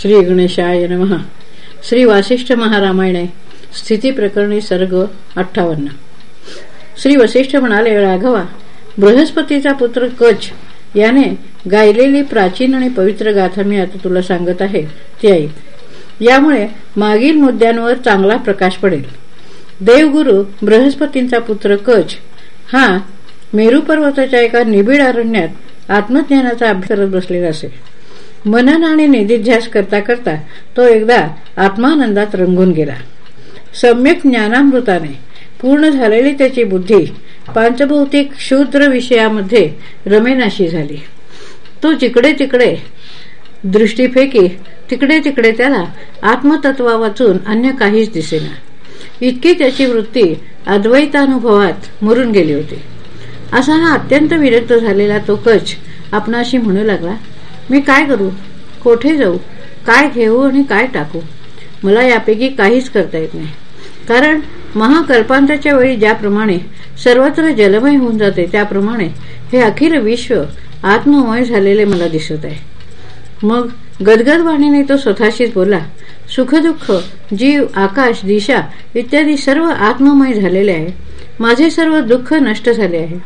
श्री गणेशाय नम. श्री वासिष्ठ महारामायणे स्थिती प्रकरणी सर्ग अठ्ठावन्न. श्री वसिष्ठ म्हणाले राघवा बृहस्पतीचा पुत्र कच याने गायलेली प्राचीन आणि पवित्र गाथा मी आता तुला सांगत आहे ती ऐक. यामुळे मागील मुद्द्यांवर चांगला प्रकाश पडेल. देवगुरु बृहस्पतींचा पुत्र कच हा मेरू पर्वताच्या एका निबिड अरण्यात आत्मज्ञानाचा अभ्यास करत बसलेला असेल मनन आणि निधिध्यास करता करता तो एकदा आत्मानंदात रंगून गेला. सम्यक ज्ञानामृताने पूर्ण झालेली त्याची बुद्धी पांचभौतिक शूद्र विषयामध्ये रमेनाशी झाली. तो जिकडे तिकडे दृष्टी फेकी तिकडे तिकडे त्याला आत्मतत्वा वाचून अन्य काहीच दिसेना. इतकी त्याची वृत्ती अद्वैतानुभवात मुरून गेली होती. असा हा अत्यंत विरक्त झालेला तो कच आपणाशी म्हणू लागला मी काय करू? कोठे जाऊ? काय घेऊ आणि काय टाकू? मला यापैकी काहीच करता येत नाही. कारण महाकल्पांताच्या वेळी ज्याप्रमाणे सर्वत्र जलमय होऊन जाते त्याप्रमाणे हे अखिल विश्व आत्ममय झालेले मला दिसत आहे. मग गदगद वाणीने तो स्वतःशीच बोला सुखदुःख जीव आकाश दिशा इत्यादी सर्व आत्ममय झालेले आहे. माझे सर्व दुःख नष्ट झाले आहे.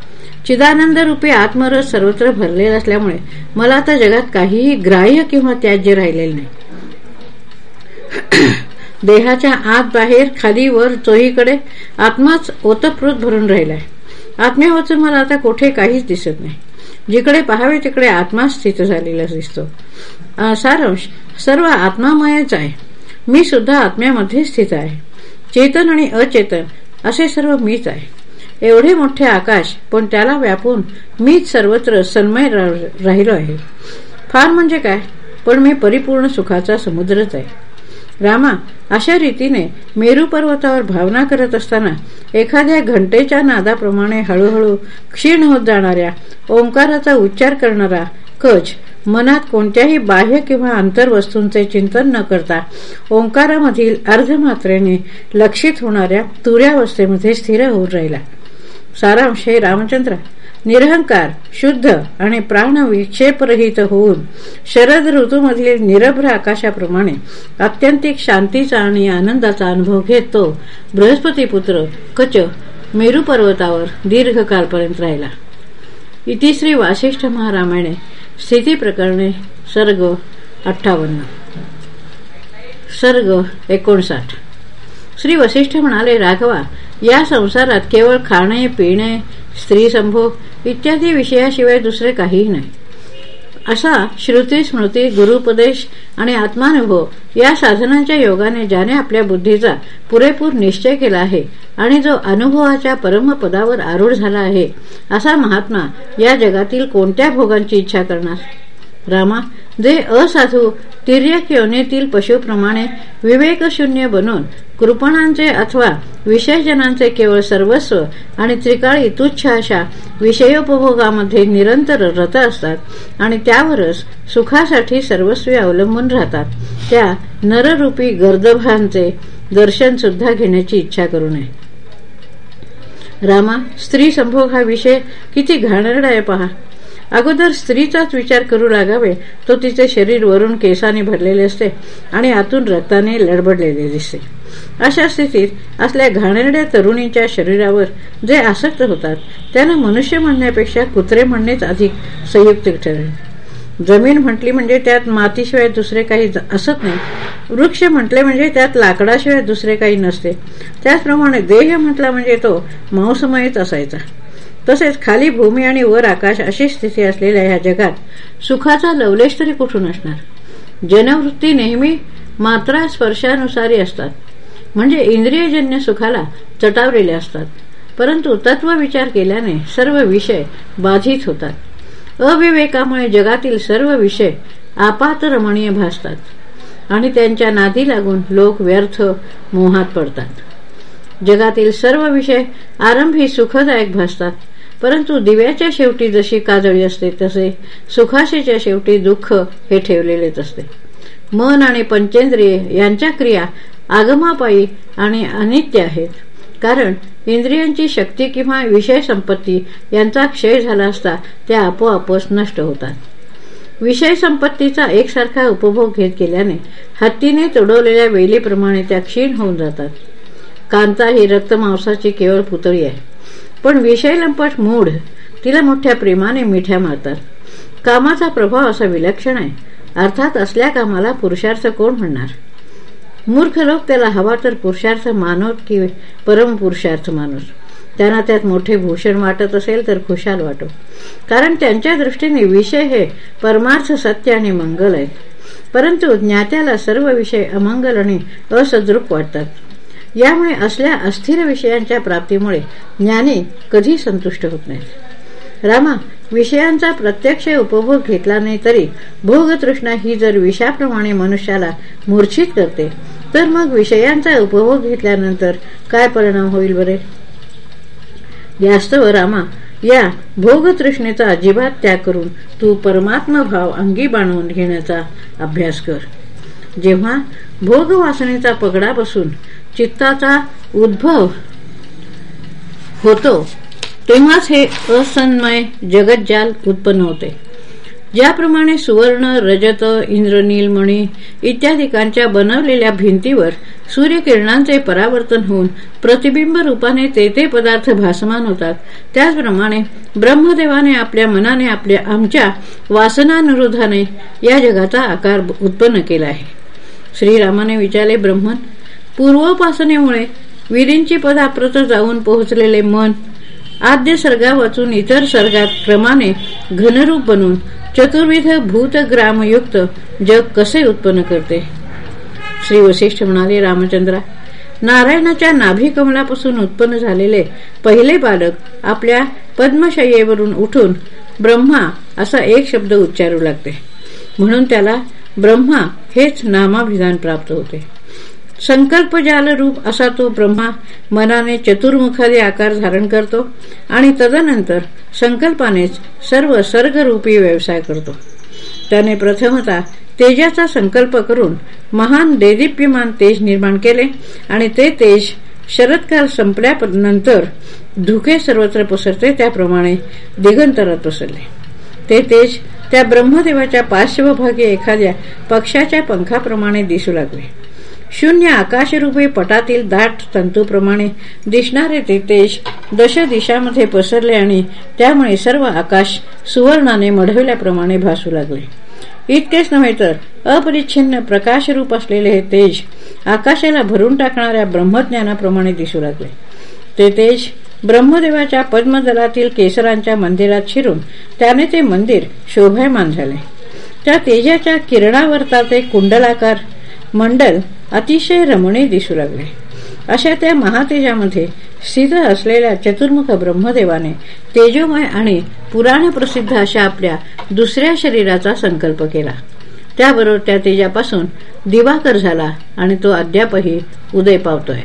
चिदानंद रूपे आत्मरस सर्वत्र भरलेला असल्यामुळे मला आता जगात काहीही ग्राह्य किंवा त्याज्य राहिलेले नाही. देहाच्या आत बाहेर खाली वर चोहीकडे आत्माच ओतप्रोत भरून राहिलाय. आत्म्या मला आता कोठे काहीच दिसत नाही. जिकडे पहावे तिकडे आत्मा स्थित झालेला दिसतो. सारांश सर्व आत्मामयच आहे. मी सुद्धा आत्म्यामध्ये स्थित आहे. चेतन आणि अचेतन असे सर्व मीच आहे. एवढे मोठे आकाश पण त्याला व्यापून मीच सर्वत्र सन्मय राहिलो आहे. फार म्हणजे काय? पण मी परिपूर्ण सुखाचा समुद्रच आहे. रामा अशा रीतीने मेरू पर्वतावर भावना करत असताना एखाद्या घंटेच्या नादाप्रमाणे हळूहळू क्षीण होत जाणाऱ्या ओंकाराचा उच्चार करणारा कच मनात कोणत्याही बाह्य किंवा आंतरवस्तूंचे चिंतन न करता ओंकारामधील अर्धमात्रेने लक्षित होणाऱ्या तुऱ्यावस्थेमध्ये स्थिर होऊन राहिला. सारांश हे रामचंद्र. निरहंकार शुद्ध आणि प्राण विक्षेपरहित होऊन शरद ऋतूमधील निरभ्र आकाशाप्रमाणे अत्यंतिक शांतीचा आणि आनंदाचा अनुभव घेत. तो बृहस्पती पुत्र कच मेरू पर्वतावर दीर्घकालपर्यंत राहिला. इतिश्री वासिष्ठ महारामायणे स्थिती प्रकरणे सर्ग अठ्ठावन्न. सर्ग एकोणसाठ. श्री वसिष्ठ म्हणाले राघवा या संसारात केवळ खाणे पिणे स्त्री संभोग इत्यादी विषयाशिवाय दुसरे काहीही नाही. असा श्रुती स्मृती गुरुपदेश आणि आत्मानुभव या साधनांच्या योगाने ज्याने आपल्या बुद्धीचा पुरेपूर निश्चय केला आहे आणि जो अनुभवाच्या परमपदावर आरूढ झाला आहे असा महात्मा या जगातील कोणत्या भोगांची इच्छा करणार? रामा जे असाधू तिर्यक योनीतील पशुप्रमाणे विवेकशून्य बनून कृपणांचे अथवा विषयजनांचे केवळ सर्वस्व आणि त्रिकाळी तुच्छ अशा विषयोपभोगामध्ये निरंतर रत असतात आणि त्यावरच सुखासाठी सर्वस्वी अवलंबून राहतात. त्या नररूपी गर्दभांचे दर्शन सुद्धा घेण्याची इच्छा करू नये. रामा स्त्री संभोग हा विषय किती घाणेरडा आहे पहा. अगोदर स्त्रीचाच विचार करू लागावे. तो तिचे शरीर वरून केसाने भरलेले असते आणि आतून रक्ताने लडबडलेले दिसते. अशा स्थितीत असल्या घाणेरड्या तरुणीच्या शरीरावर जे आसक्त होतात त्यांना मनुष्य म्हणण्यापेक्षा कुत्रे म्हणणेच अधिक संयुक्त ठरेल. जमीन म्हटली म्हणजे त्यात मातीशिवाय दुसरे काही असत नाही. वृक्ष म्हटले म्हणजे त्यात लाकडाशिवाय दुसरे काही नसते. त्याचप्रमाणे देह म्हटला म्हणजे तो मांसमयच असायचा. तसेच खाली भूमी आणि वर आकाश अशी स्थिती असलेल्या ह्या जगात सुखाचा लवलेश तरी कुठून असणार? जनवृत्ती नेहमी मात्रा स्पर्शानुसारी असतात. म्हणजे इंद्रियजन्य सुखाला चटावलेले असतात. परंतु तत्व विचार केल्याने सर्व विषय बाधित होतात. अविवेकामुळे जगातील सर्व विषय आपात रमणीय भासतात आणि त्यांच्या नादी लागून लोक व्यर्थ मोहात पडतात. जगातील सर्व विषय आरंभी सुखदायक भासतात. परंतु दिव्याच्या शेवटी जशी काजळी असते तसे सुखाशीच्या शेवटी दुःख हे ठेवलेलेच असते. मन आणि पंचेंद्रिय यांच्या क्रिया आगमापायी आणि अनित्य आहेत. कारण इंद्रियांची शक्ती किंवा विषय संपत्ती यांचा क्षय झाला असता त्या आपोआपच नष्ट होतात. विषय संपत्तीचा एकसारखा उपभोग घेत गेल्याने हत्तीने चढवलेल्या वेलीप्रमाणे त्या क्षीण होऊन जातात. कांता ही रक्तमांसाची केवळ पुतळी आहे. पण विषय लंपट मूढ तिला मोठ्या प्रेमाने मिठ्या मारतात. कामाचा प्रभाव असा विलक्षण आहे. अर्थात असल्या कामाला पुरुषार्थ कोण म्हणणार? मूर्ख लोक त्याला हवा तर पुरुषार्थ मानवत की परमपुरुषार्थ मानवत त्यांना त्यात मोठे भूषण वाटत असेल तर खुशाल वाटो. कारण त्यांच्या दृष्टीने विषय हे परमार्थ सत्य आणि मंगल आहेत परंतु ज्ञात्याला सर्व विषय अमंगल आणि असद्रुप वाटतात. यामुळे असल्या अस्थिर विषयांच्या प्राप्तीमुळे ज्ञानी कधी संतुष्ट होत नाहीत. रामा विषयांचा प्रत्यक्ष उपभोग घेतला नाही तरी भोगतृष्णा ही जर विषाप्रमाणे मनुष्याला मूर्छित करते तर मग विषयांचा उपभोग घेतल्यानंतर काय परिणाम होईल बरे? यास्तव रामा या भोगतृष्णेचा अजिबात त्याग करून तू परमात्मा भाव अंगी बांधून घेण्याचा अभ्यास कर. जेव्हा भोगवासनेचा पगडा बसून चित्ताचा उद्भव होतो तेव्हाच हे असन्मय जगज्जाल उत्पन्न होते. ज्याप्रमाणे सुवर्ण रजत इंद्रनीलमणी इत्यादिकांच्या बनवलेल्या भिंतीवर सूर्यकिरणांचे परावर्तन होऊन प्रतिबिंब रूपाने ते ते पदार्थ भासमान होतात. त्याचप्रमाणे ब्रह्मदेवाने आपल्या मनाने आपल्या आमच्या वासनानुरोधाने या जगाचा आकार उत्पन्न केला आहे. श्रीरामाने विचारले ब्रह्मन पूर्वोपासनेमुळे विधींची पदाप्रत जाऊन पोहोचलेले मन आद्य सर्गा वाचून इतर सर्गात क्रमाने घनरूप बनून चतुर्विध भूतग्रामयुक्त जग कसे उत्पन्न करते? श्री वशिष्ठ म्हणाले रामचंद्रा नारायणाच्या नाभी कमलापासून उत्पन्न झालेले पहिले बालक आपल्या पद्मशय्येवरून उठून ब्रह्मा असा एक शब्द उच्चारू लागते. म्हणून त्याला ब्रह्मा हेच नामाभिधान प्राप्त होते. संकल्पजाल रूप असा तो ब्रह्मा मनाने चतुर्मुखादी आकार धारण करतो आणि तदनंतर संकल्पानेच सर्व सर्गरूपी व्यवसाय करतो. त्याने प्रथमता तेजाचा संकल्प करून महान देदीप्यमान तेज निर्माण केले आणि ते तेज शरदकाल संपल्यानंतर धुके सर्वत्र पसरते त्याप्रमाणे दिगंतरात पसरले. ते तेज त्या ब्रह्मदेवाच्या पार्श्वभागी एखाद्या पक्षाच्या पंखाप्रमाणे दिसू लागले. शून्य आकाशरूपी पटातील दाट तंतूप्रमाणे दिसणारे ते तेज दश दिशामध्ये पसरले आणि त्यामुळे सर्व आकाश सुवर्णाने मढविल्याप्रमाणे भासू लागले. इतकेच नव्हे तर अपरिच्छिन्न प्रकाशरूप असलेले हे तेज आकाशाला भरून टाकणाऱ्या ब्रह्मज्ञानाप्रमाणे दिसू लागले. ते तेज ब्रह्मदेवाच्या पद्मदलातील केसरांच्या मंदिरात शिरून त्याने ते मंदिर शोभायमान झाले. त्या तेजाच्या किरणावर्ताचे कुंडलाकार मंडल अतिशय रमणीय दिसू लागले. अशा त्या महातेजामध्ये स्थित असलेल्या चतुर्मुख ब्रह्मदेवाने तेजोमय आणि पुराण प्रसिद्ध अशा आपल्या दुसऱ्या शरीराचा संकल्प केला. त्याबरोबर त्या तेजापासून दिवाकर झाला आणि तो अद्यापही उदय पावतोय.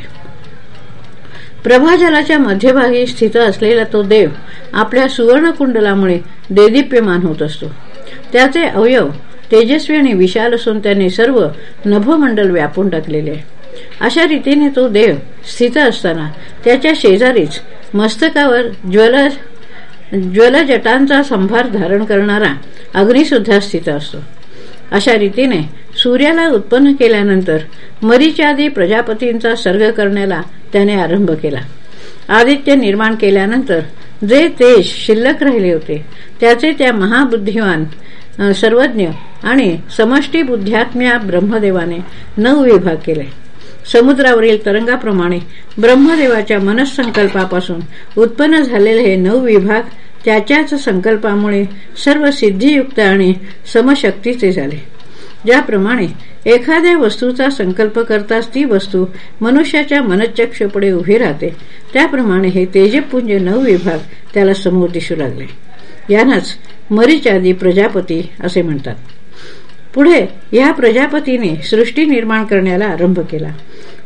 प्रभाजलाच्या मध्यभागी स्थित असलेला तो देव आपल्या सुवर्णकुंडलामुळे देदीप्यमान होत असतो. त्याचे अवयव तेजस्वी आणि विशाल असून त्याने सर्व नभमंडल व्यापून टाकलेले. अशा रीतीने तो देव स्थित असताना त्याच्या शेजारीच मस्तकावर ज्वल ज्वलजटांचा संभार धारण करणारा अग्निसुद्धा स्थित असतो. अशा रीतीने सूर्याला उत्पन्न केल्यानंतर मरीच्यादी प्रजापतींचा सर्ग करण्याला त्याने आरंभ केला. आदित्य निर्माण केल्यानंतर जे तेज शिल्लक राहिले होते त्याचे त्या महाबुद्धिवान सर्वज्ञ आणि समष्टी बुद्ध्यात्म्या ब्रह्मदेवाने नऊ विभाग केले. समुद्रावरील तरंगाप्रमाणे ब्रह्मदेवाच्या मनसंकल्पापासून उत्पन्न झालेले हे नऊ विभाग त्याच्याच संकल्पामुळे सर्व सिद्धियुक्त आणि समशक्तीचे झाले. ज्याप्रमाणे एखाद्या वस्तूचा संकल्प करताच ती वस्तू मनुष्याच्या मनचक्षपुढे उभी राहते त्याप्रमाणे हे तेजपुंज नऊ विभाग त्याला समोर दिसू लागले. यानंच मरीचादी प्रजापती असे म्हणतात. पुढे या प्रजापतीने सृष्टी निर्माण करण्याला आरंभ केला.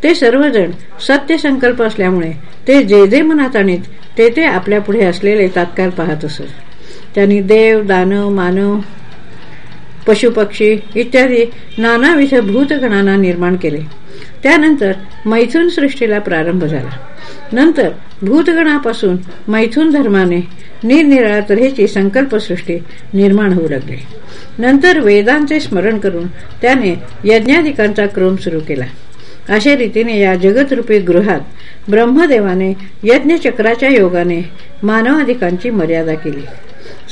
ते सर्वजण सत्य संकल्प असल्यामुळे ते जे जे मनात आणीत ते ते आपल्या पुढे असलेले तात्काळ पाहत असत. त्यांनी देव दानव मानव पशुपक्षी इत्यादी नानाविध भूतगणांना निर्माण केले. त्यानंतर मैथून सृष्टीला प्रारंभ झाला. नंतर भूतगणापासून मैथून धर्माने निरनिराळ्या तऱ्हेची संकल्पसृष्टी निर्माण होऊ लागली. नंतर वेदांचे स्मरण करून त्याने यज्ञाधिकांचा क्रम सुरू केला. अशा रीतीने या जगतरूपी गृहात ब्रह्मदेवाने यज्ञचक्राच्या योगाने मानवाधिकांची मर्यादा केली.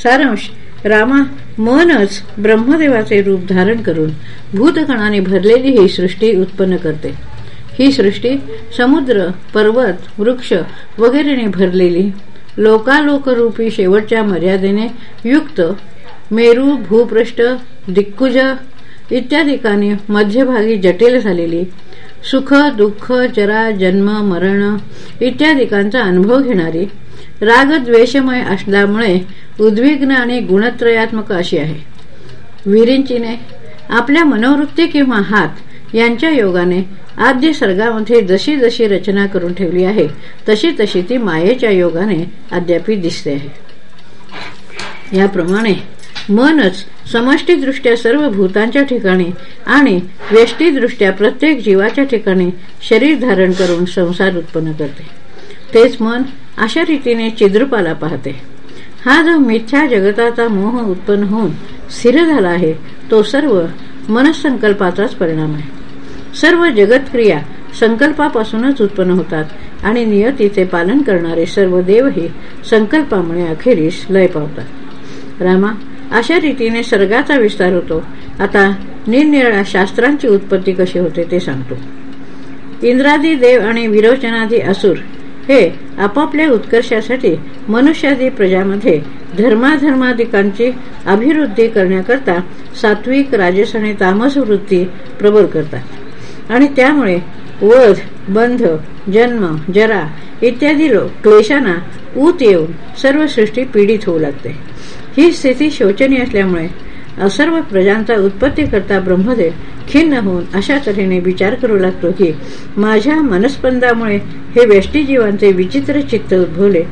सारांश रामा मनच ब्रह्मदेवाचे रूप धारण करून भूतगणाने भरलेली ही सृष्टी उत्पन्न करते. ही सृष्टी समुद्र पर्वत वृक्ष वगैरेने भरलेली लोकालोकरूपी शेवटच्या मर्यादेने युक्त मेरू भूपृष्ठ दिक्कुज इत्यादिकांनी मध्यभागी जटिल झालेली सुख दुःख जरा जन्म मरण इत्यादिकांचा अनुभव घेणारी रागद्वेषमय असल्यामुळे उद्विग्न आणि गुणत्रयात्मक अशी आहे. विरिंचीने आपल्या मनोवृत्ती किंवा हात यांच्या योगाने आद्य सर्गामध्ये जशी जशी रचना करून ठेवली आहे तशी तशी ती मायेच्या योगाने अद्यापी दिसते आहे. याप्रमाणे मनच समष्टीदृष्ट्या सर्व भूतांच्या ठिकाणी आणि व्यष्टीदृष्ट्या प्रत्येक जीवाच्या ठिकाणी शरीर धारण करून संसार उत्पन्न करते. तेच मन अशा रीतीने चिद्रूपाला पाहते. हा जो मिथ्या जगताचा मोह उत्पन्न होऊन स्थिर झाला आहे तो सर्व मनसंकल्पाचाच परिणाम आहे. सर्व जगतक्रिया संकल्पापासूनच उत्पन्न होतात आणि नियतीचे पालन करणारे सर्व देवही संकल्पामुळे अखेरीस लय पावतात. रामा अशा रीतीने सर्गाचा विस्तार होतो. आता निरनिराळ्या शास्त्रांची उत्पत्ती कशी होते ते सांगतो. इंद्रादी देव आणि विरोचनादी असुर हे आपापल्या उत्कर्षासाठी मनुष्यादी प्रजामध्ये धर्माधर्माधिकांची अभिवृद्धी करण्याकरता सात्विक राजस आणि तामस वृत्ती प्रबल करतात. आणि त्यामुळे वध बंध जन्म जरा इत्यादी क्लेशांना ऊत येऊन सर्व सृष्टी पीडित होऊ लागते. ही स्थिती शोचनीय असल्यामुळे सर्व प्रजांचा उत्पत्ती करता ब्रह्मदेव खिन्न होऊन अशा तऱ्हेने विचार करू लागतो की माझ्या मनस्पंदामुळे हे व्यष्टीजीवांचे विचित्र चित्त उद्भवले.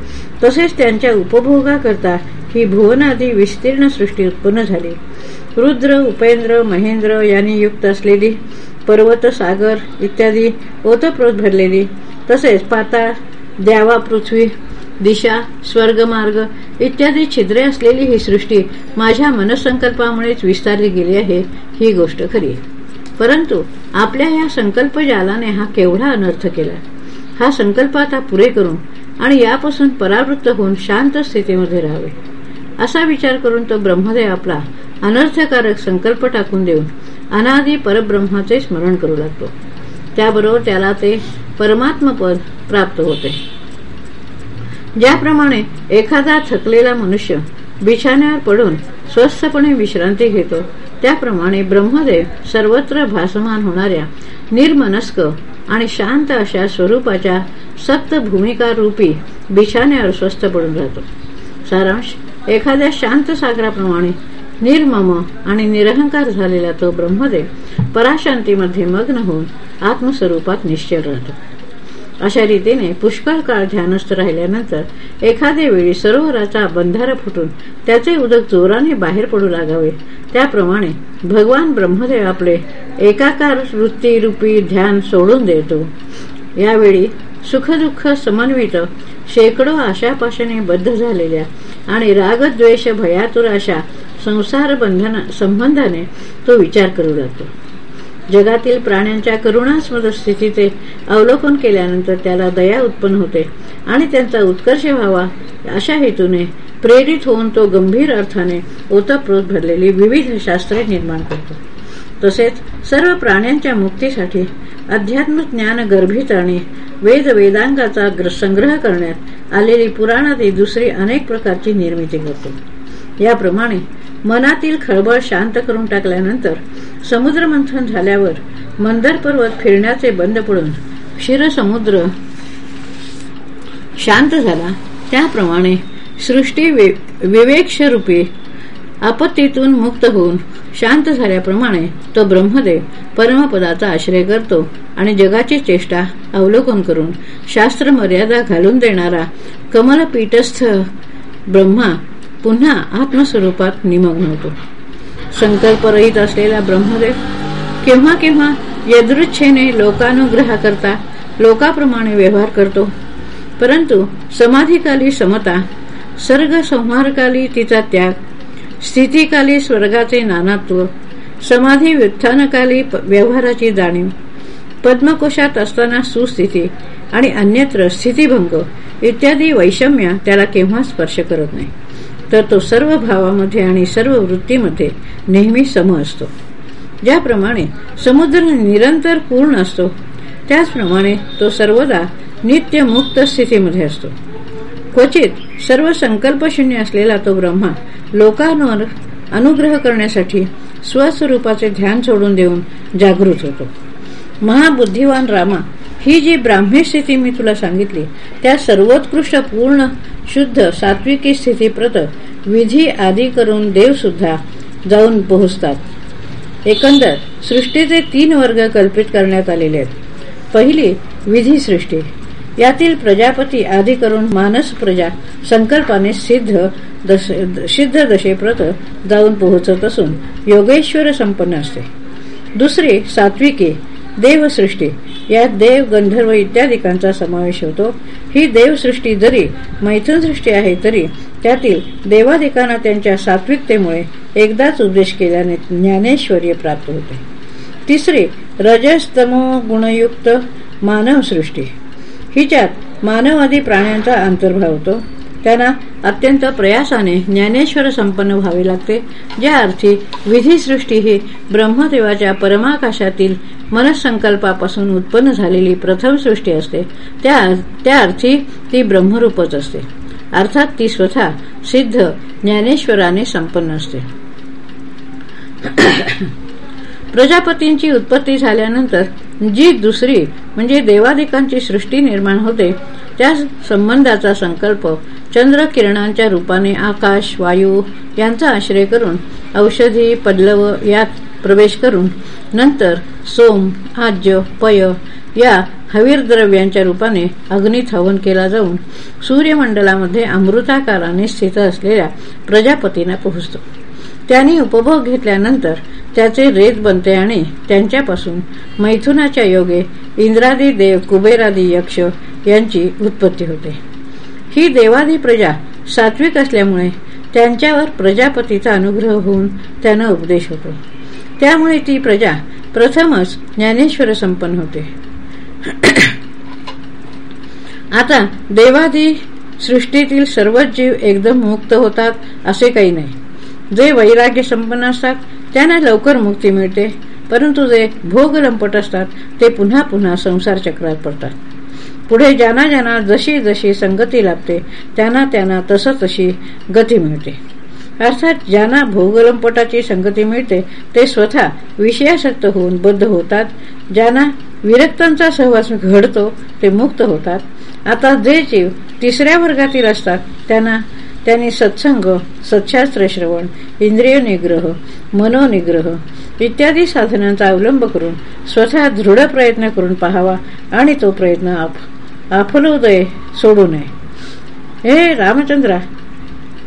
तसेच त्यांच्या उपभोगाकरता ही भुवनादी विस्तीर्ण सृष्टी उत्पन्न झाली. रुद्र उपेंद्र महेंद्र यांनी युक्त असलेली पर्वत सागर इत्यादी ओतप्रोत भरलेली तसेच पाताळ द्यावा पृथ्वी दिशा स्वर्गमार्ग इत्यादी छिद्रे असलेली ही सृष्टी माझ्या मनसंकल्पामुळेच विस्तारली गेली आहे ही गोष्ट खरी परंतु आपल्या या संकल्प जालाने हा केवढा अनर्थ केला. हा संकल्प आता पुरे करून आणि यापासून परावृत्त होऊन शांत स्थितीमध्ये राहावे. असा विचार करून तो ब्रह्मदेव आपला अनर्थकारक संकल्प टाकून देऊन अनादी परब्रह्माचे स्मरण करू लागतो. त्याबरोबर त्याला ते परमात्मपद प्राप्त होते. ज्याप्रमाणे एखादा थकलेला मनुष्य बिछाण्यावर पडून स्वस्थपणे विश्रांती घेतो त्याप्रमाणे ब्रह्मदेव सर्वत्र भासमान होणाऱ्या निर्मनस्क आणि शांत अशा स्वरूपाच्या सप्त भूमिका रूपी बिछाण्यावर स्वस्थ पडून राहतो. सारांश एखाद्या शांत सागराप्रमाणे निर्मम आणि निरहंकार झालेला तो ब्रह्मदेव पराशांतीमध्ये मग्न होऊन आत्मस्वरूपात निश्चय राहतो. अशा रीतीने पुष्कळ काळ ध्यानस्थ राहिल्यानंतर एखाद्या वेळी सरोवराचा बंधारा फुटून त्याचे उदक जोराने बाहेर पडू लागावे. त्याप्रमाणे भगवान ब्रह्मदेव आपले एकाकार वृत्ती रूपी ध्यान सोडून देतो. यावेळी सुखदुःख समन्वित शेकडो आशापाशाने बद्ध झालेल्या आणि रागद्वेष भयातुर अशा संसार बंधन संबंधाने तो विचार करू लागतो. जगातील प्राण्यांच्या करुणास्मद स्थितीचे अवलोकन केल्यानंतर त्याला दया उत्पन्न होते आणि त्यांचा उत्कर्ष व्हावा अशा हेतूने प्रेरित होऊन तो गंभीर अर्थाने ओतप्रोत भरलेली विविध शास्त्रे निर्माण करतो. तसेच सर्व प्राण्यांच्या मुक्तीसाठी अध्यात्म ज्ञान गर्भित आणि वेद वेदांगाचा संग्रह करण्यात आलेली पुराणातील दुसरी अनेक प्रकारची निर्मिती करतो याप्रमाणे मनातील खळबळ शांत करून टाकल्यानंतर समुद्रमंथन झाल्यावर मंदर पर्वत फिरण्याचे बंद पडून क्षीरसमुद्र शांत झाला. त्याप्रमाणे सृष्टी विवेक्षरूपी आपत्तीतून मुक्त होऊन शांत झाल्याप्रमाणे तो ब्रह्मदेव परमपदाचा आश्रय करतो आणि जगाची चेष्टा अवलोकन करून शास्त्र मर्यादा घालून देणारा कमलपीठस्थ ब्रह्मा पुन्हा आत्मस्वरूपात निमग्न होतो. संकल्परहित असलेला ब्रह्मदेव केव्हा केव्हा यदृच्छेने लोकानुग्रह करता लोकाप्रमाणे व्यवहार करतो. परंतु समाधीकाली समता सर्ग संहारकाली तिचा त्याग स्थितीकाली स्वर्गाचे नानात्व समाधी व्युत्थानकाली व्यवहाराची जाणीव पद्मकोशात असताना सुस्थिती आणि अन्यत्र स्थितीभंग इत्यादी वैषम्य त्याला केव्हा स्पर्श करत नाही. तर तो सर्व भावामध्ये आणि सर्व वृत्तीमध्ये नेहमी सम असतो. ज्याप्रमाणे समुद्र निरंतर पूर्ण असतो त्याचप्रमाणे तो सर्वदा नित्य मुक्त स्थितीमध्ये असतो. क्वचित सर्व संकल्पशून्य असलेला तो ब्रह्मा लोकांवर अनुग्रह करण्यासाठी स्वस्वरूपाचे ध्यान सोडून देऊन जागृत होतो. महाबुद्धिवान रामा ही जी ब्राह्मी स्थिती मी तुला सांगितली त्या सर्वोत्कृष्ट पूर्ण शुद्ध सात्विकी स्थितीप्रत विधी आदी करून देव सुद्धा जाऊन पोहोचतात. एकंदर सृष्टीचे तीन वर्ग कल्पित करण्यात आलेले आहेत. पहिली विधी सृष्टी. यातील प्रजापती आदी करून मानस प्रजा संकल्पाने सिद्ध दश सिद्ध दशेप्रत जाऊन पोहोचत असून योगेश्वर संपन्न असते. दुसरी सात्विकी देवसृष्टी. यात देव गंधर्व इत्यादिकांचा समावेश होतो. ही देवसृष्टी जरी मैथुनसृष्टी आहे तरी त्यातील देवादिकांना त्यांच्या सात्विकतेमुळे एकदाच उद्देश केल्याने ज्ञानेश्वर्य प्राप्त होते. तिसरी रजस्तमो गुणयुक्त मानवसृष्टी. हिच्यात मानवादी प्राण्यांचा अंतर्भाव होतो. त्यांना अत्यंत प्रयासाने ज्ञानेश्वर संपन्न व्हावे लागते. ज्या अर्थी विधीसृष्टी ही ब्रह्मदेवाच्या परमाकाशातील मनसंकल्पापासून उत्पन्न झालेली प्रथम सृष्टी असते. त्या त्या अर्थी ती ब्रह्मरूपच असते. अर्थात ती स्वतः सिद्ध ज्ञानेश्वराने संपन्न असते. प्रजापतींची उत्पत्ती झाल्यानंतर जी दुसरी म्हणजे देवादिकांची सृष्टी निर्माण होते त्या संबंधाचा संकल्प चंद्र किरणांच्या रूपाने आकाश वायू यांचा आश्रय करून औषधी पल्लव यात प्रवेश करून नंतर सोम आज्य पय या हवीर द्रव्यांच्या रूपाने अग्नीत हवन केला जाऊन सूर्यमंडलामध्ये अमृताकाराने स्थित असलेल्या प्रजापतींना पोहोचतो. त्यांनी उपभोग घेतल्यानंतर त्याचे रेत बनते आणि त्यांच्यापासून मैथुनाच्या योगे इंद्रादी देव कुबेरादी यक्ष यांची उत्पत्ती होते. ही देवादी प्रजा सात्विक असल्यामुळे त्यांच्यावर प्रजापतीचा अनुग्रह होऊन त्यांना उपदेश होतो. त्यामुळे ती प्रजा प्रथमच ज्ञानेश्वर संपन्न होते. आता देवादी सृष्टीतील सर्वच जीव एकदम मुक्त होतात असे काही नाही. जे वैराग्य संपन्न असतात त्यांना लवकर मुक्ती मिळते. परंतु जे भोग लंपट असतात ते पुन्हा पुन्हा संसार चक्रात पडतात. पुढे ज्यांना ज्यांना जशी जशी संगती लाभते त्यांना त्यांना तस तशी गती मिळते. अर्थात ज्यांना भोगलंपटाची संगती मिळते ते स्वतः विषयासक्त होऊन बद्ध होतात. ज्यांना विरक्तांचा सहवास घडतो ते मुक्त होतात. आता जे जीव तिसऱ्या वर्गातील असतात त्यांना त्यांनी सत्संग सत्शास्त्र श्रवण इंद्रिय निग्रह मनोनिग्रह इत्यादी साधनांचा अवलंब करून स्वतः दृढ प्रयत्न करून पाहावा आणि तो प्रयत्न आप आफलोदय सोडू नये. हे रामचंद्रा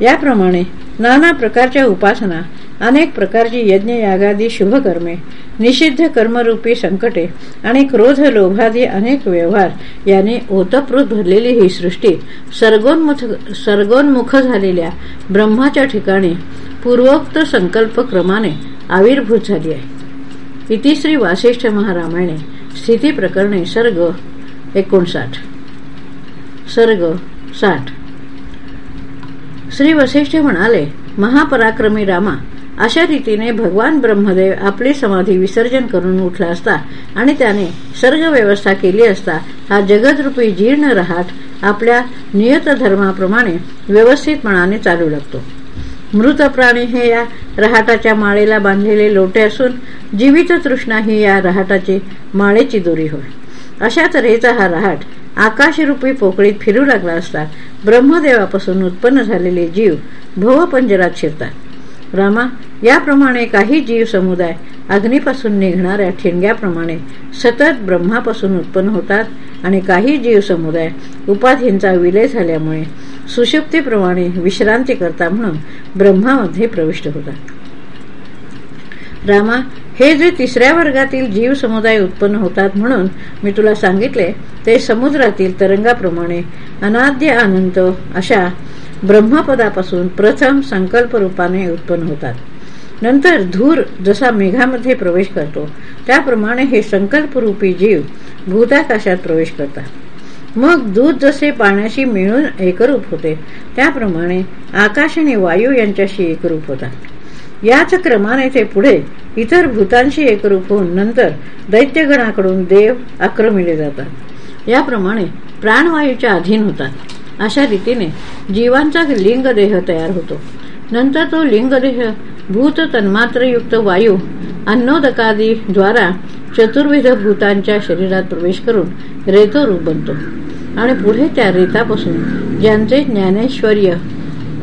याप्रमाणे नाना प्रकारच्या उपासना अनेक प्रकारची यज्ञ यागादी शुभकर्मे निषिद्ध कर्मरूपी संकटे आणि क्रोध लोभादी अनेक व्यवहार याने ओतप्रोत भरलेली ही सृष्टी सर्गोन्मुख सर्गोन्मुख झालेल्या ब्रह्माच्या ठिकाणी पूर्वोक्त संकल्प क्रमाने आविर्भूत झाली आहे. इतिश्री वासिष्ठ महारामायणे स्थिती प्रकरणे सर्ग एकोणसाठ. सर्ग साठ. श्री वशिष्ठ म्हणाले महापराक्रमी रामा अशा रीतीने भगवान ब्रह्मदेव आपली समाधी विसर्जन करून उठला असता आणि त्याने सर्ग व्यवस्था केली असता हा जगदरूपी जीर्ण रहाट आपल्या नियत धर्माप्रमाणे व्यवस्थितपणाने चालू लागतो. मृत प्राणी हे या रहाटाच्या माळेला बांधलेले लोटे असून जीवित तृष्णा ही या रहाटाची माळेची दोरी होय. अशा तऱ्हेचा हा रहाट आकाशरूपी पोकळीत फिरू लागला असता ब्रह्मदेवापासून उत्पन्न झालेले जीव भवपंजरात शिरतात. रामा याप्रमाणे काही जीव समुदाय अग्नीपासून निघणाऱ्या ठिणग्याप्रमाणे सतत ब्रह्मापासून उत्पन्न होतात आणि काही जीव समुदाय उपाधींचा विलय झाल्यामुळे सुशुप्तीप्रमाणे विश्रांती करता म्हणून ब्रह्मामध्ये प्रविष्ट होतात. रामा हे जे तिसऱ्या वर्गातील जीव समुदाय उत्पन्न होतात म्हणून मी तुला सांगितले ते समुद्रातील तरंगाप्रमाणे अनाद्य अनंत अशा ब्रह्मपदापासून प्रथम संकल्प रूपाने उत्पन्न होतात. नंतर धूर जसा मेघामध्ये प्रवेश करतो त्याप्रमाणे हे संकल्परूपी जीव भूताकाशात प्रवेश करतात. मग दूध जसे पाण्याशी मिळून एकरूप होते त्याप्रमाणे आकाश आणि वायू यांच्याशी एकरूप होतात. याच क्रमाने ते पुढे इतर भूतांशी एकरूप होऊन नंतर दैत्यगणाकडून देव आक्रमिले जातात. याप्रमाणे प्राणवायूच्या अधीन होतात. अशा रीतीने जीवांचा लिंगदेह तयार होतो. नंतर तो लिंगदेह भूत तन्मात्रयुक्त वायू अन्नोदकादी द्वारा चतुर्विध भूतांच्या शरीरात प्रवेश करून रेतो रूप बनतो. आणि पुढे त्या रेतापासून ज्यांचे ज्ञानेश्वर्य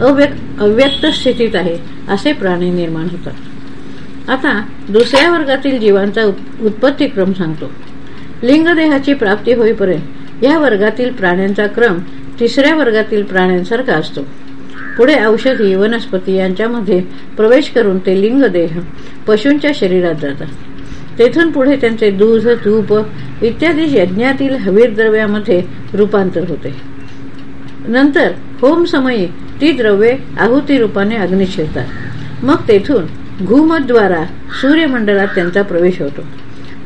अव्यक्त स्थितीत आहे असे प्राणी निर्माण होतात. आता दुसऱ्या वर्गातील जीवांचा उत्पत्ती क्रम सांगतो. लिंगदेहाची प्राप्ती होईपर्यंत या वर्गातील प्राण्यांचा क्रम तिसऱ्या वर्गातील प्राण्यांसारखा असतो. पुढे औषधी वनस्पती यांच्यामध्ये प्रवेश करून ते लिंगदेह पशूंच्या शरीरात जातात. तेथून पुढे त्यांचे दूध तूप इत्यादी यज्ञातील हवीर द्रव्यामध्ये रूपांतर होते. नंतर होम समयी ती द्रव्ये आहुती रूपाने अग्नी शिरतात. मग तेथून घुमद्वारा सूर्यमंडळात त्यांचा प्रवेश होतो.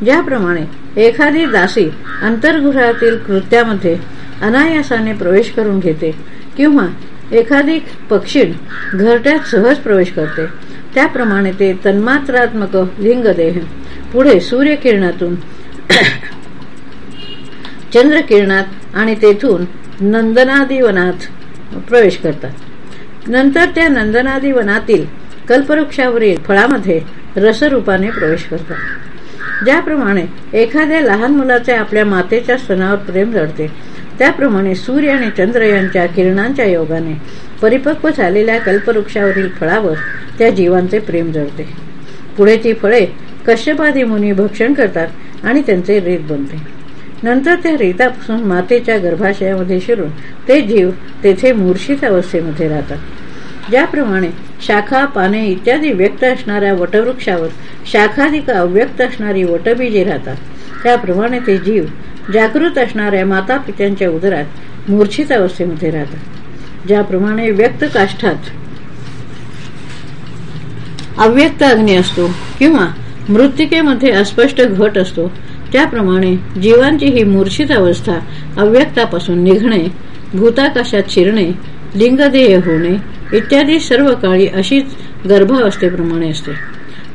ज्याप्रमाणे एखादी दासी अंतर्गृहातील कृत्यामध्ये अनायासाने प्रवेश करून घेते किंवा एखादी पक्षीण घरट्यात सहज प्रवेश करते. त्याप्रमाणे ते तन्मात्रात्मक लिंगदेह पुढे सूर्यकिरणातून चंद्रकिरणात आणि तेथून नंदनादिवनात प्रवेश करतात. नंतर त्या नंदनादी वनातील कल्पवृक्षावरील फळामध्ये रसरूपाने प्रवेश करतात. ज्याप्रमाणे एखाद्या लहान मुलाचे आपल्या मातेच्या स्तनावर प्रेम जडते त्याप्रमाणे सूर्य आणि चंद्र यांच्या किरणांच्या योगाने परिपक्व झालेल्या कल्पवृक्षावरील फळावर त्या जीवांचे प्रेम जडते. पुढे ती फळे कश्यपादी मुनी भक्षण करतात आणि त्यांचे रेत बनते. नंतर त्या रेतापासून मातेच्या गर्भाशयामध्ये शिरून ते जीव तेथे मूर्छित अवस्थेमध्ये राहतात. ज्याप्रमाणे शाखा पाने इत्यादी व्यक्त असणाऱ्या वटवृक्षावर शाखाधिक अव्यक्त असणारी वटबीजे राहतात. त्याप्रमाणे ते जीव जागृत असणाऱ्या माता पित्यांच्या उदरात मूर्छित अवस्थेमध्ये राहतात. ज्याप्रमाणे व्यक्त काष्ठात अव्यक्त अग्नी असतो किंवा मृत्तिकेमध्ये अस्पष्ट घट असतो त्याप्रमाणे जीवांची ही मूर्छित अवस्था अव्यक्तापासून निघणे भूताकाशात शिरणे लिंगदेय होणे इत्यादी सर्व काळी अशीच गर्भावस्थेप्रमाणे असते.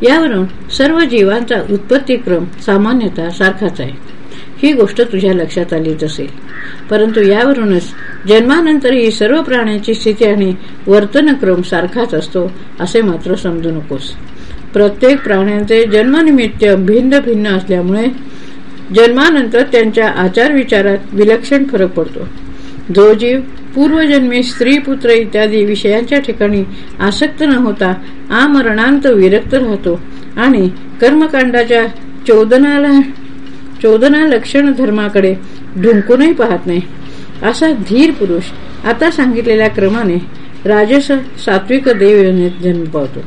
यावरून सर्व जीवांचा उत्पत्तीक्रम सामान्यतः सारखाच आहे. ही गोष्ट तुझ्या लक्षात आलीच असेल. परंतु यावरूनच जन्मानंतर ही सर्व प्राण्यांची स्थिती आणि वर्तनक्रम सारखाच असतो असे मात्र समजू नकोस. प्रत्येक प्राण्यांचे जन्मनिमित्त भिन्न भिन्न असल्यामुळे जन्मानंतर त्यांच्या आचार विचारात विलक्षण फरक पडतो. जो जीव पूर्वजन्मी स्त्री पुत्र इत्यादी विषयांच्या ठिकाणी आसक्त न होता आमरणांत विरक्त राहतो आणि कर्मकांडाच्या चोदनाला चोदना लक्षण धर्माकडे ढुंकूनही पाहत नाही. असा धीर पुरुष आता सांगितलेल्या क्रमाने राजस सात्विक देव जन्म पावतो.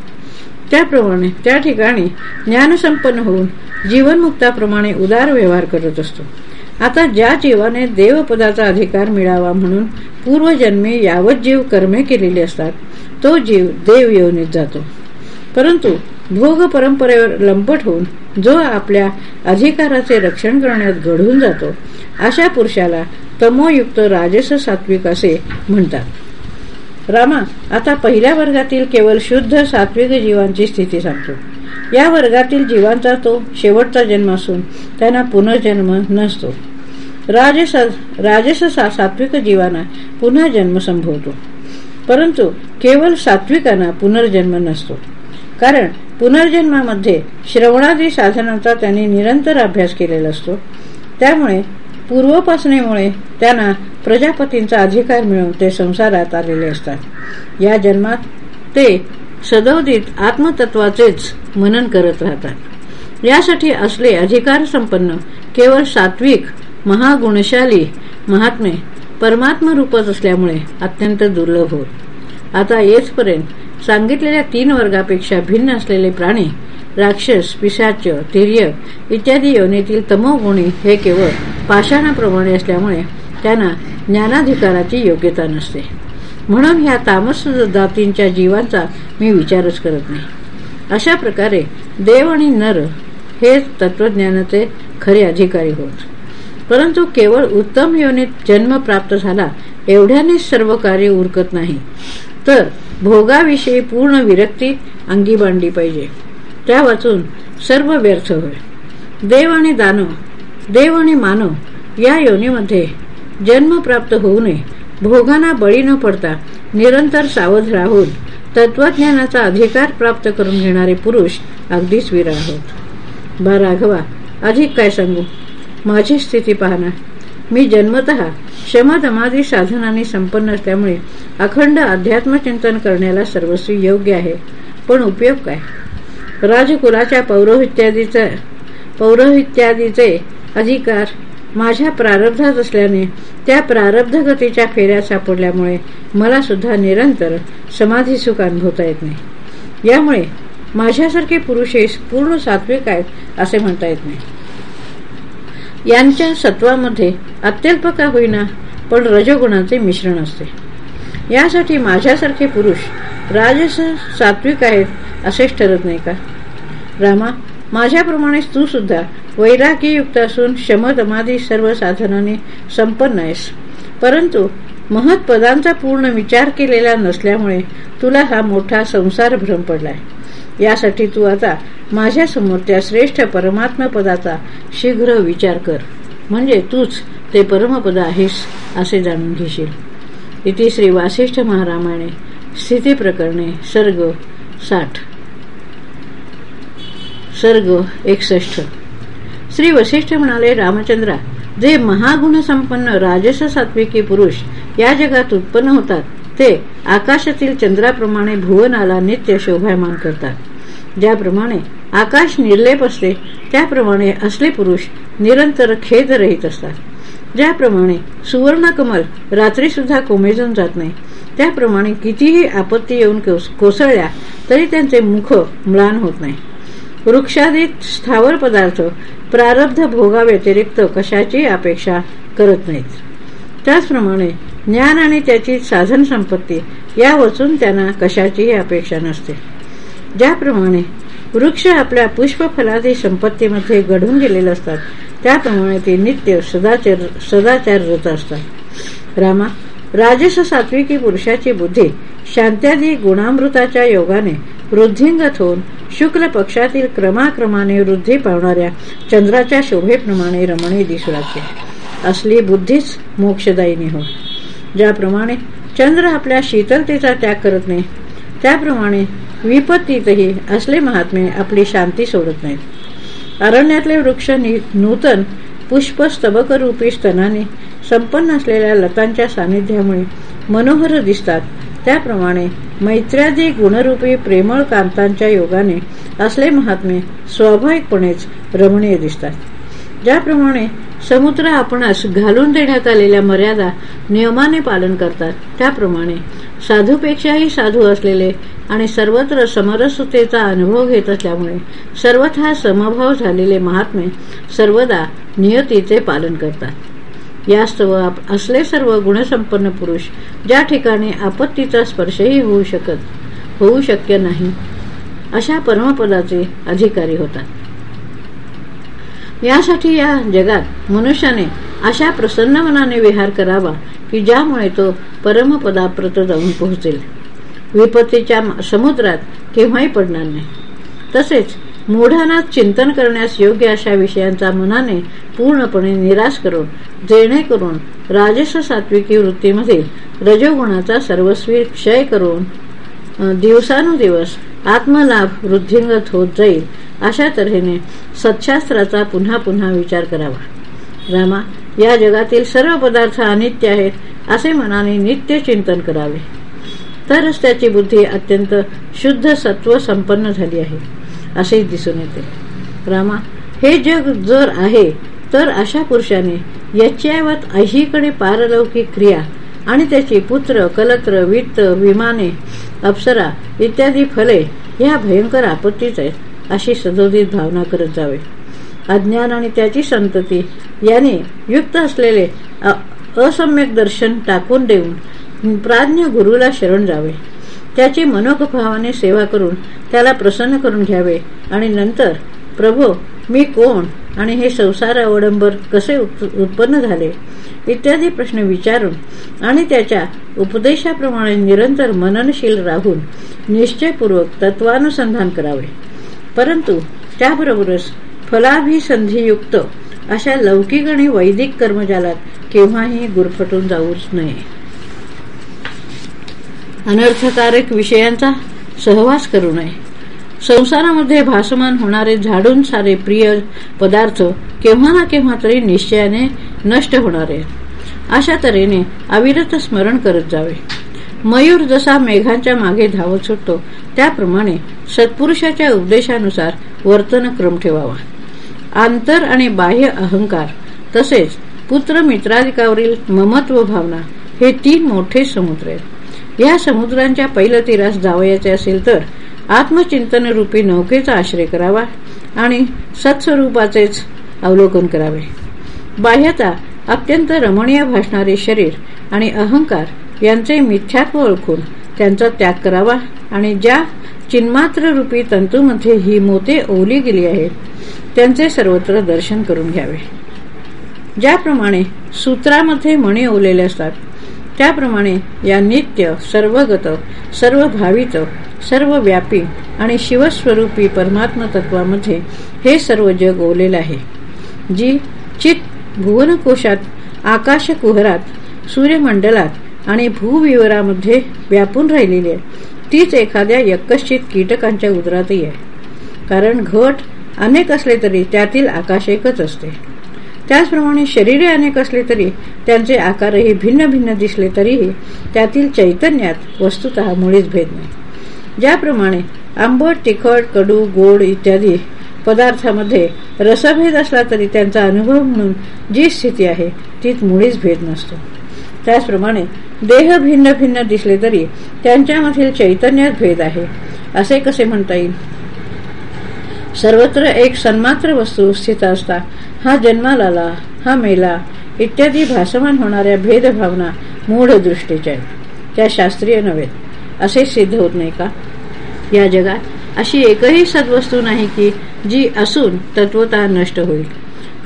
त्याप्रमाणे त्या ठिकाणी ज्ञानसंपन्न होऊन जीवनमुक्ताप्रमाणे उदार व्यवहार करत असतो. आता ज्या जीवाने देवपदाचा अधिकार मिळावा म्हणून पूर्वजन्मी यावत जीव कर्मे केलेली असतात तो जीव देव येऊनच जातो. परंतु भोग परंपरेवर लंपट होऊन जो आपल्या अधिकाराचे रक्षण करण्यात घडून जातो अशा पुरुषाला तमोयुक्त राजस सात्विक असे म्हणतात. रामा आता पहिल्या वर्गातील केवळ शुद्ध सात्विक जीवांची स्थिती सांगतो. या वर्गातील जीवांचा तो शेवटचा जन्म असून त्यांना पुनर्जन्म नसतो. राजस राजस सात्विक जीवांना पुन्हा जन्म संभवतो. परंतु केवळ सात्विकांना पुनर्जन्म नसतो. कारण पुनर्जन्मामध्ये श्रवणादी साधनांचा त्यांनी निरंतर अभ्यास केलेला असतो. त्यामुळे पूर्वोपासनेमुळे त्यांना प्रजापतींचा अधिकार मिळून ते संसारात आलेले असतात. या जन्मात ते सदोदित आत्मतत्वाचेच मनन करत राहतात. यासाठी असले अधिकार संपन्न केवळ सात्विक महागुणशाली महात्मे परमात्म रूपच असल्यामुळे अत्यंत दुर्लभ होत. आता येथपर्यंत सांगितलेल्या तीन वर्गापेक्षा भिन्न असलेले प्राणी राक्षस पिशाच तिर्यक इत्यादी योनीतील तमोगुणी हे केवळ पाषाणाप्रमाणे असल्यामुळे त्यांना ज्ञानाधिकाराची योग्यता नसते. म्हणून ह्या तामस जातींच्या जीवांचा मी विचारच करत नाही. अशा प्रकारे देव आणि नर हे तत्वज्ञानाचे खरे अधिकारी होत. परंतु केवळ उत्तम योनीत जन्म प्राप्त झाला एवढ्यानेच सर्व कार्य उरकत नाही. तर भोगाविषयी पूर्ण विरक्ती अंगी बांधली पाहिजे. त्या वाचून सर्व व्यर्थ होय. देव आणि दानव देव आणि मानव या योनीमध्ये जन्म प्राप्त होऊ नये. भोगांना बळी न पडता निरंतर सावध राहून तत्वज्ञानाचा अधिकार प्राप्त करून घेणारे पुरुष अगदीच स्वीर आहोत. बा राघवा अधिक काय सांगू? माझी स्थिती पाहना मी जन्मत शमदमादी साधनांनी संपन्न असल्यामुळे अखंड अध्यात्मचिंतन करण्याला सर्वस्वी योग्य आहे. पण उपयोग काय? राजकुलाच्या पौरोहित्यादीचा पौरोहित्यादीचे अधिकार माझ्या प्रारब्धात असल्याने त्या प्रारब्ध गतीच्या फेऱ्या सापडल्यामुळे मला सुद्धा निरंतर समाधी सुख अनुभवता येत नाही. यामुळे माझ्यासारखे पुरुषेस पूर्ण सात्विक आहेत असे म्हणता येत नाही. यांच्या सत्वामध्ये अत्यल्प का होईना पण रजगुणाचे मिश्रण असते. यासाठी माझ्यासारखे पुरुष राजस सात्विक आहेत असेच ठरत नाही का? रामा माझ्याप्रमाणेच तू सुद्धा वैराग्ययुक्त असून शमदमादी सर्व साधनाने संपन्न आहेस. परंतु महत्पदांचा पूर्ण विचार केलेला नसल्यामुळे तुला हा मोठा संसार भ्रम पडलाय. यासाठी तू आता माझ्यासमोर त्या श्रेष्ठ परमात्मा पदाचा शीघ्र विचार कर. म्हणजे तूच ते परमपद आहेस असे जाणून घेशील. इथे श्री वासिष्ठ महारामाने स्थिती प्रकरणे सर्ग साठ. सर्ग एकसष्ट. श्री वशिष्ठ म्हणाले रामचंद्रा जे महागुण संपन्न राजस सात्विकी पुरुष या जगात उत्पन्न होतात ते आकाशातील चंद्राप्रमाणे भुवनाला नित्य शोभायमान करतात. ज्याप्रमाणे आकाश निर्लेप असते त्याप्रमाणे असले पुरुष निरंतर खेद रहित असतात. ज्याप्रमाणे सुवर्णकमल रात्री सुद्धा कोमेजून जात नाही त्याप्रमाणे कितीही आपत्ती येऊन कोसळल्या तरी त्यांचे मुख म्लान होत नाही. वृक्षाधिक स्थावर पदार्थ प्रारब्ध भोगाव्यतिरिक्त कशाची अपेक्षा करत नाहीत. त्याचप्रमाणे ज्ञान आणि त्याची साधन संपत्ती या वचून त्यांना कशाचीही अपेक्षा नसते. ज्याप्रमाणे वृक्ष आपल्या पुष्पफलादी संपत्तीमध्ये घडून गेलेले असतात त्याप्रमाणे ते नित्य सदाचार सदाचाररत असतात. रामा राजस सात्विकी पुरुषाची बुद्धी शांत्यादी गुणामृताच्या योगाने वृद्धिंगत होऊन शुक्ल पक्षातील क्रमाक्रमाने वृद्धी पावणाऱ्या चंद्राच्या शोभेप्रमाणे रमणी दिसू लागते असली बुद्धीच मोक्षदायिनी हो ज्याप्रमाणे चंद्र आपल्या शीतलतेचा त्याग करत नाही त्याप्रमाणे विपत्तीतही असले महात्मे आपली शांती सोडत नाहीत. अरण्यातले वृक्ष नूतन पुष्प स्तबकरूपी स्तनाने संपन्न असलेल्या लतांच्या सानिध्यामुळे मनोहर दिसतात त्याप्रमाणे मैत्र्यादी गुणरूपी प्रेमळ कांतांच्या योगाने असले महात्मे स्वाभाविकपणेच रमणीय दिसतात. ज्याप्रमाणे समुद्र आपणास घालून देण्यात आलेल्या मर्यादा नियमाने पालन करतात त्याप्रमाणे साधूपेक्षाही साधू असलेले आणि सर्वत्र समरसतेचा अनुभव घेत असल्यामुळे सर्वथा समभाव झालेले महात्मे सर्वदा नियतीचे पालन करतात. यास्तव असले सर्व गुणसंपन्न पुरुष ज्या ठिकाणी आपत्तीचा स्पर्शही होऊ शकत होऊ शक्य नाही अशा परमपदाचे अधिकारी होतात. यासाठी या जगात मनुष्याने अशा प्रसन्न मनाने विहार करावा की ज्यामुळे तो परमपदाप्रत जाऊन पोहोचेल. विपत्तीच्या समुद्रात केव्हाही पडणार नाही. तसेच मोढ्यानात चिंतन करण्यास योग्य अशा विषयांचा मनाने पूर्णपणे निराश करून जेणेकरून राजस सात्विकी वृत्तीमधील रजोगुणाचा सर्वस्वी क्षय करून दिवसानुदिवस आत्मलाभ वृद्धिंगत होत जाईल अशा तऱ्हेने सत्शास्त्राचा पुन्हा पुन्हा विचार करावा. रामा या जगातील सर्व पदार्थ अनित्य आहेत असे मनाने नित्य चिंतन करावे. तरच त्याची बुद्धी अत्यंत शुद्ध सत्व संपन्न झाली आहे. असे दिसून येते. रामा हे जग जर आहे तर अशा पुरुषाने याच्यावत अहीकडे पारलौकिक क्रिया आणि त्याची पुत्र कलत्र वित्त विमाने अप्सरा इत्यादी फले ह्या भयंकर आपत्तीच आहेत अशी सदोदित भावना करत जावे. अज्ञान आणि त्याची संतती याने युक्त असलेले असम्यक दर्शन टाकून देऊन प्राज्ञ गुरुला शरण जावे. त्याची मनोभावाने सेवा करून त्याला प्रसन्न करून घ्यावे. आणि नंतर प्रभो मी कोण आणि हे संसार अवडंबर कसे उत्पन्न झाले? इत्यादी प्रश्न विचारून आणि त्याच्या उपदेशाप्रमाणे निरंतर मननशील राहून निश्चयपूर्वक तत्वानुसंधान करावे. परंतु त्याबरोबरच फलाभिसंधीयुक्त अशा लौकिक आणि वैदिक कर्मजालात केव्हाही गुरफटून जाऊच नये. अनर्थकारक विषयांचा सहवास करू नये. संसारामध्ये भासमान होणारे झाडून सारे प्रिय पदार्थ केव्हा ना केव्हा तरी निश्चयाने नष्ट होणारे अशा तऱ्हेने अविरत स्मरण करत जावे. मयूर जसा मेघांच्या मागे धावत सुटतो त्याप्रमाणे सत्पुरुषाच्या उपदेशानुसार वर्तन क्रम ठेवावा. आंतर आणि बाह्य अहंकार तसेच पुत्र मित्राधिकावरील ममत्व भावना हे तीन मोठे समुद्र आहेत. या समुद्रांच्या पहिलं तिरास जावयाचे असेल तर आत्मचिंतन रूपी नौकेचा आश्रय करावा आणि सत्स्वरूपाचेच अवलोकन करावे. बाह्यता अत्यंत रमणीय भासणारे शरीर आणि अहंकार यांचे मिथ्यात्व ओळखून त्यांचा त्याग करावा आणि ज्या चिन्मात्र रूपी तंतूमध्ये ही मोते ओवली गेली आहेत त्यांचे सर्वत्र दर्शन करून घ्यावे. ज्याप्रमाणे सूत्रामध्ये मणी ओवलेले असतात त्याप्रमाणे या नित्य सर्वगत सर्व भावित सर्व व्यापी आणि शिवस्वरूपी परमात्म तत्वामध्ये हे सर्व जग ओलेले आहे जी चित भुवनकोशात आकाशकुहरात सूर्यमंडलात आणि भूविवरामध्ये व्यापून राहिलेली आहे. तीच एखाद्या यक्कश्चित कीटकांच्या उदरातही आहे. कारण घट अनेक असले तरी त्यातील आकाश एकच असते. त्याचप्रमाणे शरीरे अनेक असले तरी त्यांचे आकारही भिन्न भिन्न दिसले तरीही त्यातील चैतन्यात वस्तुत मुळीच भेद नाही. ज्याप्रमाणे आंबट तिखट कडू गोड इत्यादी पदार्थामध्ये रसभेद असला तरी त्यांचा अनुभव म्हणून जी स्थिती आहे तीच मुळीच भेद नसतो. त्याचप्रमाणे देह भिन्न भिन्न दिसले तरी त्यांच्यामधील चैतन्यात भेद आहे. असे कसे म्हणता येईल? सर्वत्र एक सन्मात्र वस्तू स्थित असता. हा जन्माला हा मेला इत्यादी भासमान होणाऱ्या भेदभावना मूढ दृष्टीच्या आहेत. त्या शास्त्रीय नव्हेत असे सिद्ध होत नाही का? या जगात अशी एकही सद्वस्तू नाही की जी असून तत्वता नष्ट होईल.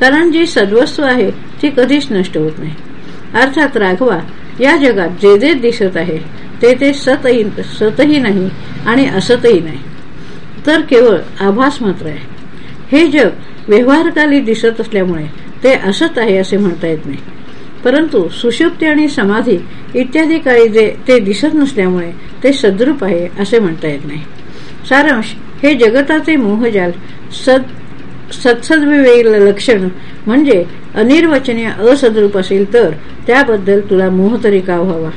कारण जी सद्वस्तू आहे ती कधीच नष्ट होत नाही. अर्थात राघवा या जगात जे जे दिसत आहे ते ते सतही सतही नाही आणि असतही नाही. तर केवळ आभास मात्र आहे. हे जग व्यवहारकाली दिसत असल्यामुळे ते असत आहे असे म्हणता येत नाही. परंतु सुषुप्ती आणि समाधी इत्यादी काळी जे ते दिसत नसल्यामुळे ते सद्रूप आहे असे म्हणता येत नाही. सारांश हे जगताचे मोहजाल सद सत्सद्विवेक लक्षण म्हणजे अनिर्वचनीय असद्रूप असेल तर त्याबद्दल तुला मोह तरी का व्हावा?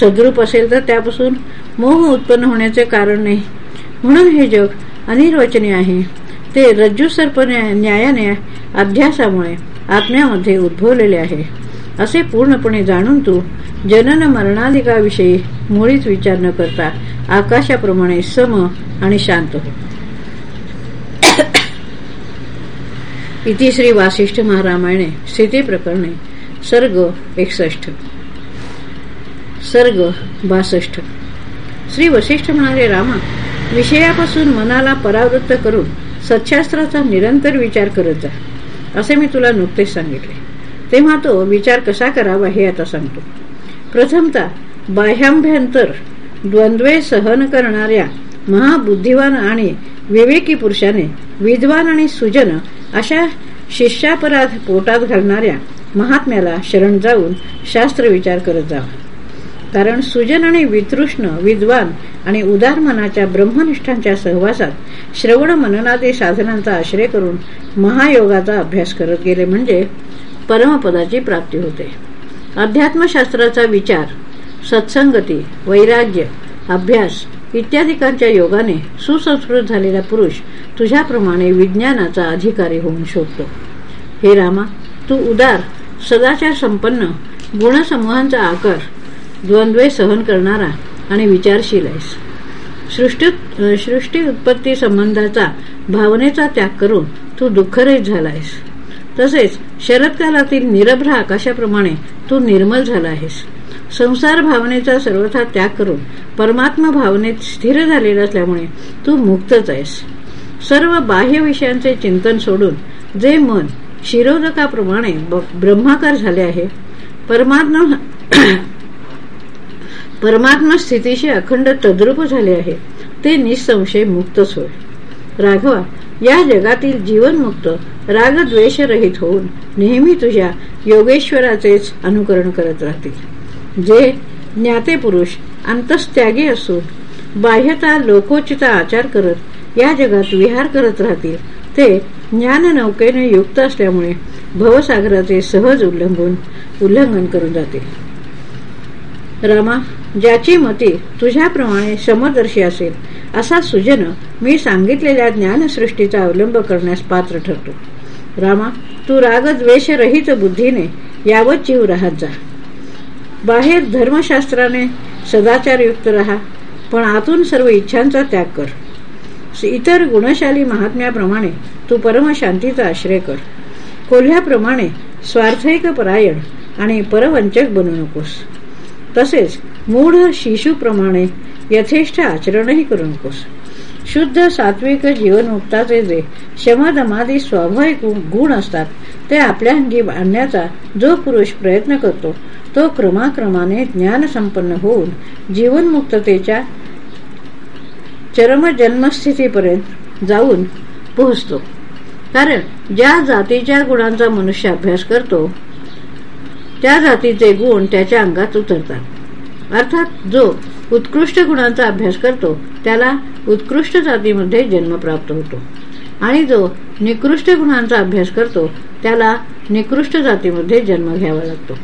सद्रूप असेल तर त्यापासून मोह उत्पन्न होण्याचे कारण नाही. म्हणून हे जग अनिर्वचनीय आहे. ते रज्जू सर्प न्यायाने अध्यासामुळे आत्म्यामध्ये उद्भवलेले आहे. असे पूर्णपणे जाणून तू जनन मरणाधिकाविषयी मुळीच विचार न करता आकाशाप्रमाणे सम आणि शांत हो. इति श्री वासिष्ठ महारामायणे स्थिती प्रकरणे सर्ग एकसष्ट. सर्ग बासष्ट. श्री वसिष्ठ म्हणाले रामा विषयापासून मनाला परावृत्त करून सत्शास्त्राचा निरंतर विचार करत जा असे मी तुला नुकतेच सांगितले. तेव्हा तो विचार कसा करावा हे आता सांगतो. प्रथमता बाह्यांभ्यंतर द्वंद्वे सहन करणाऱ्या महाबुद्धिवान आणि विवेकी पुरुषाने विद्वान आणि सुजन अशा शिष्यापराध पोटात घालणाऱ्या महात्म्याला शरण जाऊन शास्त्र विचार करत जावा. कारण सुजन आणि वितृष्ण विद्वान आणि उदार मनाच्या ब्रह्मनिष्ठांच्या सहवासात श्रवण मननादी साधनांचा आश्रय करून महायोगाचा अभ्यास करत गेले म्हणजे परमपदाची प्राप्ती होते. अध्यात्मशास्त्राचा विचार सत्संगती वैराग्य अभ्यास इत्यादिकांच्या योगाने सुसंस्कृत झालेला पुरुष तुझ्याप्रमाणे विज्ञानाचा अधिकारी होऊन शोधतो हे रामा तू उदार सदाचार संपन्न गुणसमूहांचा आकार द्वंद्वे सहन करणारा आणि विचारशील आहेस. सृष्टी सृष्टी उत्पत्ती संबंधाचा भावनेचा त्याग करून तू दुःखरहित झालायस. तसेच शरदकालातील निरभ्र आकाशाप्रमाणे तू निर्मल झाला आहेस. संसार भावनेचा सर्वथा त्याग करून परमात्मा भावनेत स्थिर झालेला असल्यामुळे तू मुक्तच आहेस. सर्व बाह्य विषयांचे चिंतन सोडून जे मन शिरोदकाप्रमाणे ब्रह्माकार झाले आहे परमात्मा परमात्मा स्थितीशी अखंड तद्रूप झाले आहे. ते निसंशय मुक्तच होय राघवा या जगातील जीवनमुक्त रागद्वेषरहित होऊन नेहमी तुझ्या योगेश्वराचेच अनुकरण करत राहतील. जे ज्ञाते पुरुष अंतस्त्यागी असून बाह्यता लोकोचिता आचार करत या जगात विहार करत राहतील ते ज्ञान नौकेने युक्त असल्यामुळे भवसागराचे सहज उल्लंघन उल्लंघन करून जातील. रामा ज्याची मती तुझ्याप्रमाणे समदर्शी असेल असा सुजन मी सांगितलेल्या ज्ञानसृष्टीचा अवलंब करण्यास पात्र ठरतो. रामा तू रागद्वेषरहित बुद्धीने यावत जीव राहत जा. बाहेर धर्मशास्त्राने सदाचारयुक्त राहा पण आतून सर्व इच्छांचा त्याग कर. इतर गुणशाली महात्म्याप्रमाणे तू परमशांतीचा आश्रय कर. कोल्ह्याप्रमाणे स्वार्थैक परायण आणि परवंचक बनू नकोस. तसेच मूढ शिशूप्रमाणे यथेष्ट आचरणही करू नकोस शुद्ध सात्विक जीवनमुक्ताचे जे शमदमादी स्वाभाविक गुण असतात ते आपल्या अंगी आणण्याचा जो पुरुष प्रयत्न करतो तो क्रमाक्रमाने ज्ञान संपन्न होऊन जीवनमुक्ततेच्या चरमजन्मस्थितीपर्यंत जाऊन पोहोचतो. कारण ज्या जातीच्या गुणांचा मनुष्य अभ्यास करतो त्या जातीचे गुण त्याच्या अंगात उतरतात. अर्थात जो उत्कृष्ट गुणांचा अभ्यास करतो त्याला उत्कृष्ट जातीमध्ये जन्म प्राप्त होतो. आणि जो निकृष्ट गुणांचा अभ्यास करतो त्याला निकृष्ट जातीमध्ये जन्म घ्यावा लागतो.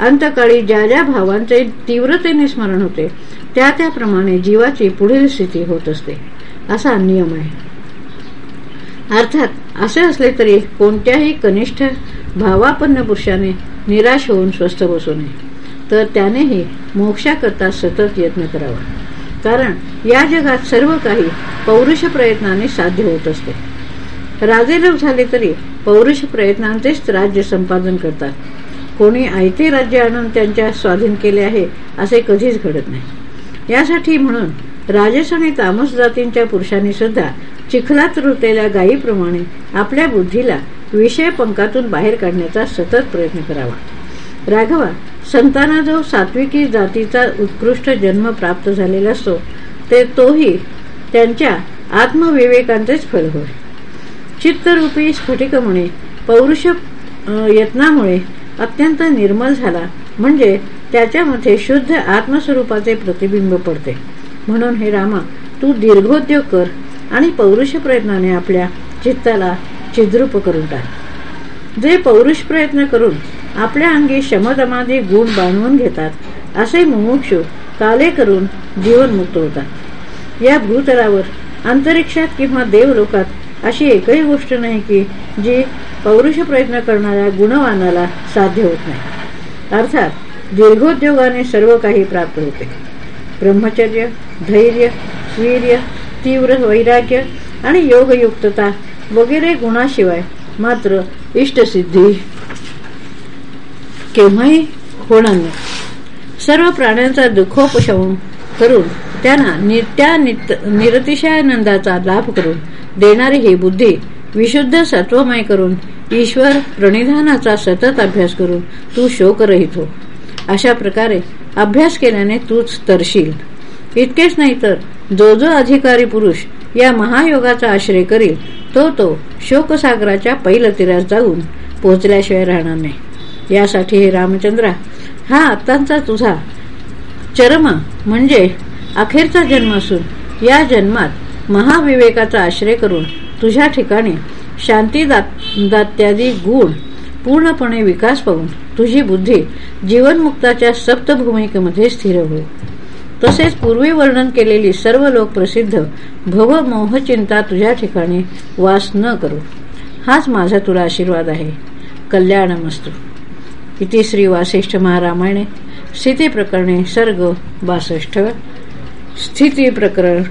अंतकाळी ज्या ज्या भावांचे तीव्रतेने स्मरण होते त्या त्याप्रमाणे जीवाची पुढील स्थिती होत असते. असा नियम आहे. अर्थात असे असले तरी कोणत्याही कनिष्ठ भावापन्न पुरुषाने निराश होऊन स्वस्थ बसू नये तर त्यानेही मोक्षाकरता सतत यत्न करावा. कारण या जगात सर्व काही पौरुष प्रयत्नाने साध्य होत असते. राजे झाले तरी पौरुष प्रयत्नांचेच राज्य संपादन करतात. कोणी आयते राज्य आणून त्यांच्या स्वाधीन केले आहे असे कधीच घडत नाही. यासाठी म्हणून राजस आणि तामस जातींच्या पुरुषांनी सुद्धा चिखलात रुतलेल्या गायीप्रमाणे आपल्या बुद्धीला विषय पंखातून बाहेर काढण्याचा सतत प्रयत्न करावा. राघवा संतांना जो सात्विकी जातीचा उत्कृष्ट जन्म प्राप्त झालेला असतो ते तोही त्यांच्या आत्मविवेकांचेच फल होय. चित्तरूपी स्फटिकमुळे पौरुष यत्नामुळे अत्यंत निर्मल झाला म्हणजे त्याच्यामध्ये शुद्ध आत्मस्वरूपाचे प्रतिबिंब पडते. म्हणून हे रामा तू दीर्घोद्योग कर आणि पौरुष प्रयत्नाने आपल्या चित्ताला चिद्रूप करून टाक जे पौरुष प्रयत्न करून आपल्या अंगी शमदमादी गुण बांधवून घेतात असे मुमुक्षु काले करून जीवनमुक्त होतात. या भूतलावर अंतरिक्षात किंवा देवलोकात अशी एकही गोष्ट नाही की जी पौरुष प्रयत्न करणाऱ्या गुणवानाला साध्य होत नाही. अर्थात दीर्घोद्योगाने सर्व काही प्राप्त होते. ब्रह्मचर्य धैर्य वीर्य तीव्र वैराग्य आणि योगयुक्तता वगैरे गुणाशिवाय मात्र इष्टसिद्धी. केव्हाही होणार नाही. सर्व प्राण्यांचा दुःखोपशम करून त्यांना नित्या निरतिशयानंदाचा लाभ करून देणारी ही बुद्धी विशुद्ध सत्वमय करून ईश्वर प्रणिधानाचा सतत अभ्यास करून तू शोकरहित हो. अशा प्रकारे अभ्यास केल्याने तूच तरशील. इतकेच नाही तर जो जो अधिकारी पुरुष या महायोगाचा आश्रय करील तो तो शोकसागराच्या पैलतीरात जाऊन पोचल्याशिवाय राहणार नाही. यासाठी हे रामचंद्रा हा आत्तांचा तुझा चरम म्हणजे अखेरचा जन्म असून या जन्मात महाविवेकाचा आश्रय करून तुझ्या ठिकाणी शांती दात्यादी गुण पूर्णपणे विकास पाहून तुझी बुद्धी जीवनमुक्ताच्या सप्तभूमिकेमध्ये स्थिर होईल. तसेच पूर्वी वर्णन केलेली सर्व लोक प्रसिद्ध भव मोहचिंता तुझ्या ठिकाणी वास न करू. हाच माझा तुला आशीर्वाद आहे. कल्याण मस्तू. इति श्री वासिष्ठ महारामायणे. स्थिती प्रकरणे सर्ग बासष्ट. स्थिती प्रकरण